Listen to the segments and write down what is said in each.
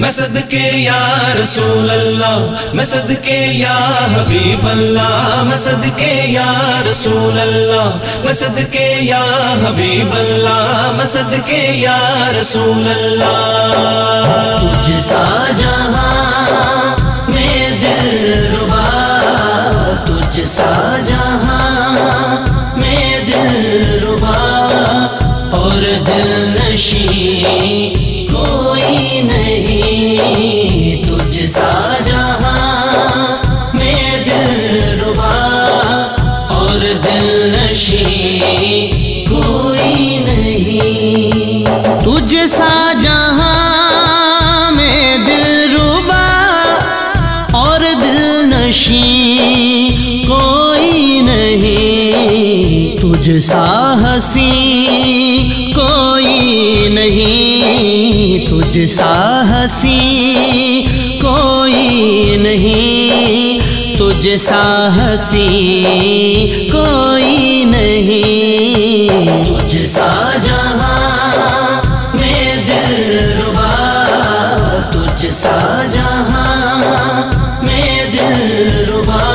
میں صدقے یا رسول اللہ، میں صدقے یا حبیب اللہ، میں صدقے یا رسول اللہ، میں صدقے یا حبیب اللہ، میں صدقے یا رسول اللہ۔ تجھ سا جہاں میں دل ربا، تجھ سا جہاں میں دل ربا، اور دل نشین کوئی نہیں تجھ سا جہاں میں دل ربا اور دل نشین کوئی نہیں تجھ سا جہاں میں دل ربا اور دل نشین تجھ سا ہنسی کوئی نہیں، تجھ سا ہنسی کوئی نہیں، تجھ سا ہنسی کوئی نہیں۔ تجھ سا جہاں میں دل ربا، تجھ سا جہاں میں دل ربا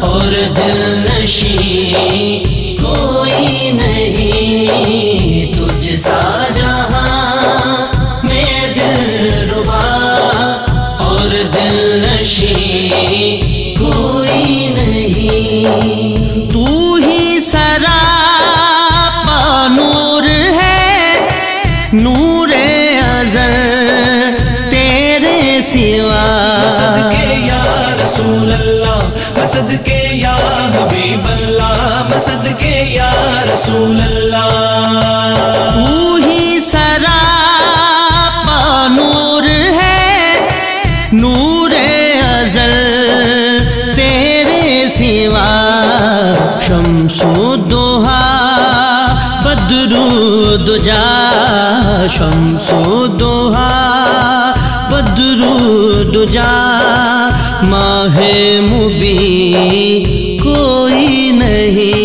اور دل نشین۔ کوئی نہیں تجھ سا جہاں میں دل ربا اور دل نشین کوئی نہیں۔ تو ہی سرا نور ہے، نور ازل تیرے سوا۔ صدقے یا رسول اللہ میں صدقے یا حبیب اللہ۔ صدقے یا رسول اللہ۔ تو ہی سرا نور ہے، نور ازل تیرے سوا۔ شمس و دوہا بدرو دجا۔ شمس و دوہا بدرو دجا۔ ماہ مبی کوئی نہیں۔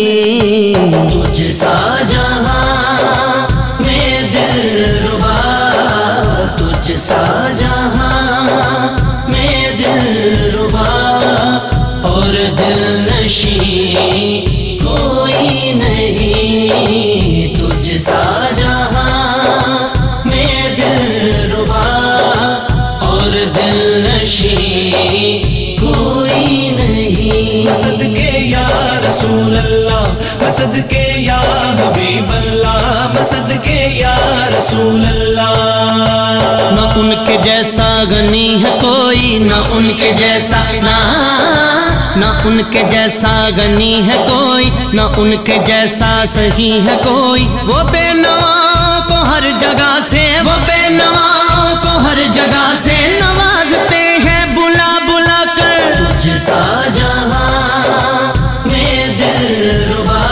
دل نشین کوئی نہیں تجھ سا جہاں میں دل ربا اور دل نشین کوئی نہیں۔ صدقے یا رسول اللہ میں صدقے یا حبیب اللہ میں صدقے یا رسول اللہ۔ نہ ان کے جیسا غنی ہے کوئی نہ ان کے جیسا نہ نہ ان کے جیسا غنی ہے کوئی، نہ ان کے جیسا صحیح ہے کوئی۔ وہ بے نوا کو ہر جگہ سے، وہ بے نوا کو ہر جگہ سے نوازتے ہیں بلا بلا کر۔ تجھ سا جہاں میں دل ربا،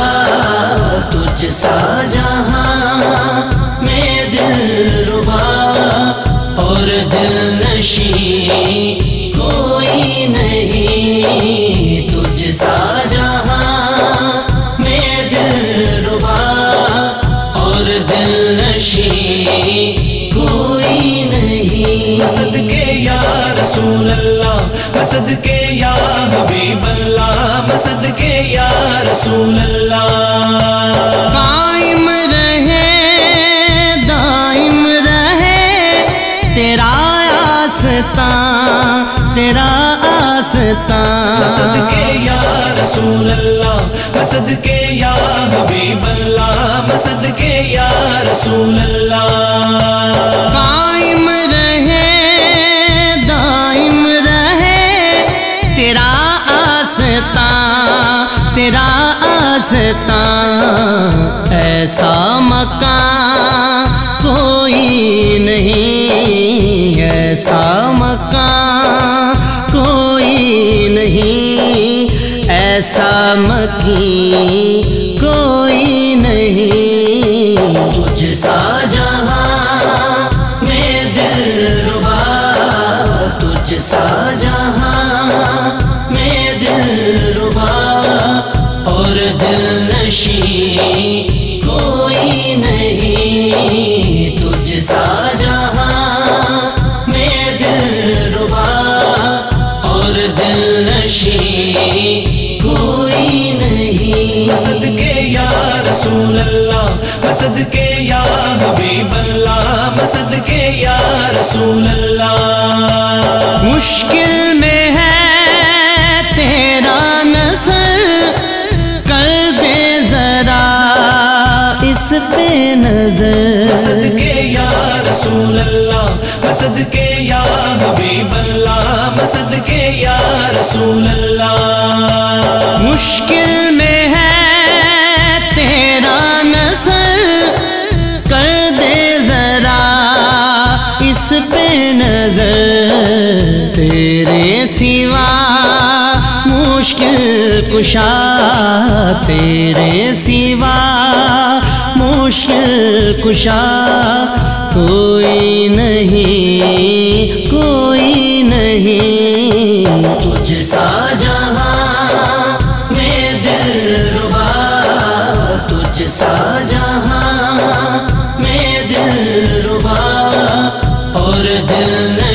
تجھ سا جہاں میں دل ربا، اور دل نشین کوئی نہیں۔ صدقے یا رسول اللہ میں صدقے یا حبیب اللہ میں صدقے یا رسول اللہ قائم رہے دائم رہے تیرا آستا تیرا آستا صدقے یا رسول اللہ، میں صدقے یا حبیب اللہ، میں صدقے یا رسول اللہ۔ قائم رہے، دائم رہے، تیرا آستا تیرا آستا ایسا مکان کوئی نہیں، ایسا مکان جیسا مکی کوئی نہیں۔ تجھ سا جہاں میں دل ربا، تجھ سا جہاں میں دل ربا، اور دل نشین مسد کے یا حبیب اللہ مسد کے یا رسول اللہ۔ مشکل میں ہے تیرا نظر کر دے ذرا اس پہ نظر۔ مسد کے یا رسول اللہ مسد کے یا حبیب اللہ مسد کے یا رسول اللہ۔ مشکل نظر تیرے سوا مشکل کشا تیرے سوا مشکل کشا کوئی نہیں کوئی نہیں۔ تجھ سا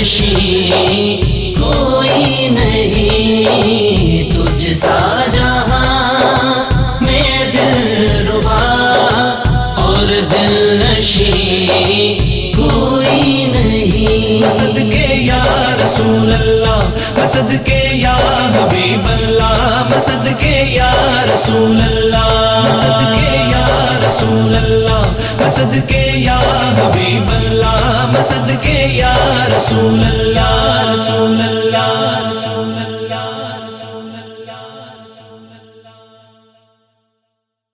دل کوئی نہیں تجھ سا جہاں میں دل ربا اور دل نشی کوئی نہیں۔ ہاں مسد کے یا رسول اللہ ہاں مسد کے یا حبیب اللہ ہاں مسد کے یا رسول اللہ۔ مسد کے یا رسول اللہ مسد کے یا حبیب اللہ۔ صدقے یا رسول اللہ رسول اللہ۔